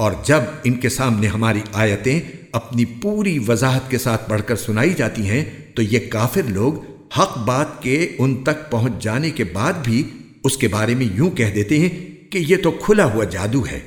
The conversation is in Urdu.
اور جب ان کے سامنے ہماری آیتیں اپنی پوری وضاحت کے ساتھ پڑھ کر سنائی جاتی ہیں، تو یہ کافر لوگ حق بات کے ان تک پہنچ جانے کے بعد بھی اس کے بارے میں یوں کہہ دیتے ہیں کہ یہ تو کھلا ہوا جادو ہے۔